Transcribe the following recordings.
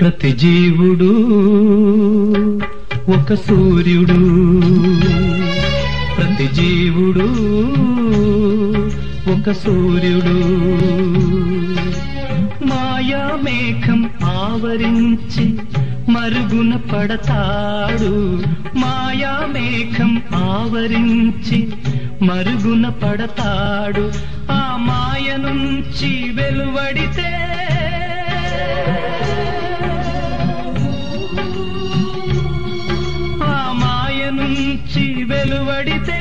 ప్రతి జీవుడు ఒక సూర్యుడు. ప్రతి జీవుడు ఒక సూర్యుడు. మాయా మేఘం ఆవరించి మరుగున పడతాడు. మాయా మేఘం ఆవరించి మరుగున పడతాడు. ఆ మాయ నుంచి వెలువడితే వెలువడితే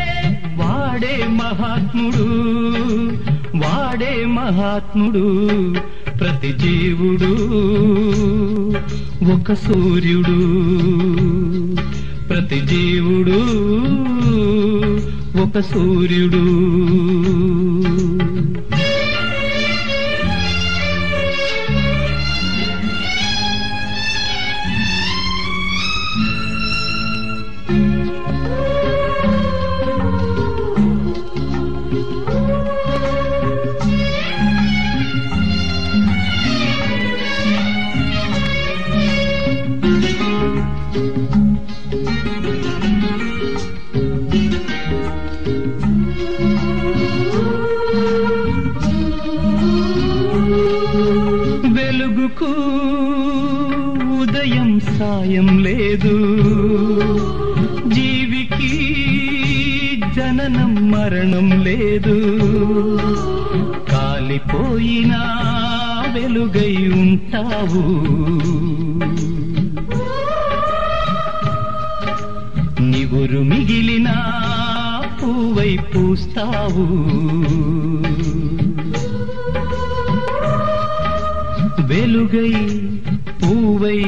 వాడే మహాత్ముడు వాడే మహాత్ముడు ప్రతి జీవుడు ఒక సూర్యుడు ప్రతి జీవుడు ఒక సూర్యుడు. హృదయం సాయం లేదు. జీవికి జననం మరణం లేదు. కాలిపోయినా వెలుగై ఉంటావు. నివురు మిగిలిన పువ్వై పూస్తావు. వెలుగై పూవై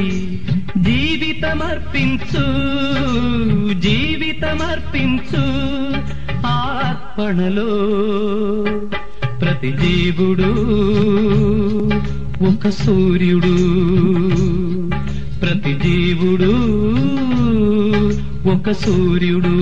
జీవితమర్పించు జీవితమర్పించు ఆర్పణలో ప్రతి జీవుడు ఒక సూర్యుడు. ప్రతి జీవుడు ఒక సూర్యుడు.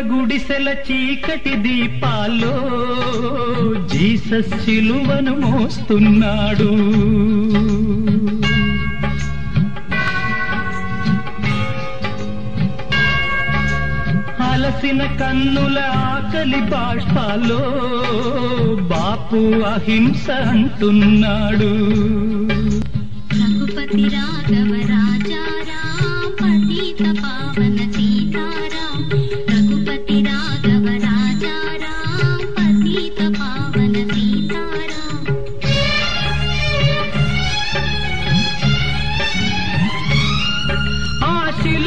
గుడిసెల చీకటి దీపాల్లో జీసస్ చిలువను మోస్తున్నాడు. అలసిన కన్నుల ఆకలి బాష్పాల్లో బాపు అహింస అంటున్నాడు.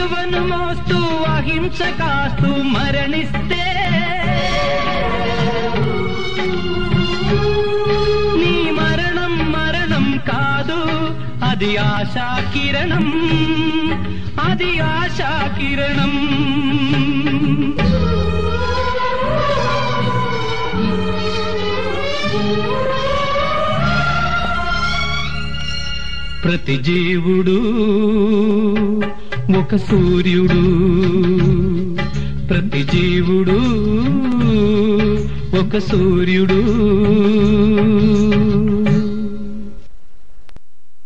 శిలువను మోస్తూ అహింస కాస్తూ మరణిస్తే. నీ మరణం మరణం కాదు అది ఆశా కిరణం అది ఆశా కిరణం. ప్రతి జీవుడు ఒక సూర్యుడు ప్రతి జీవుడు ఒక సూర్యుడు.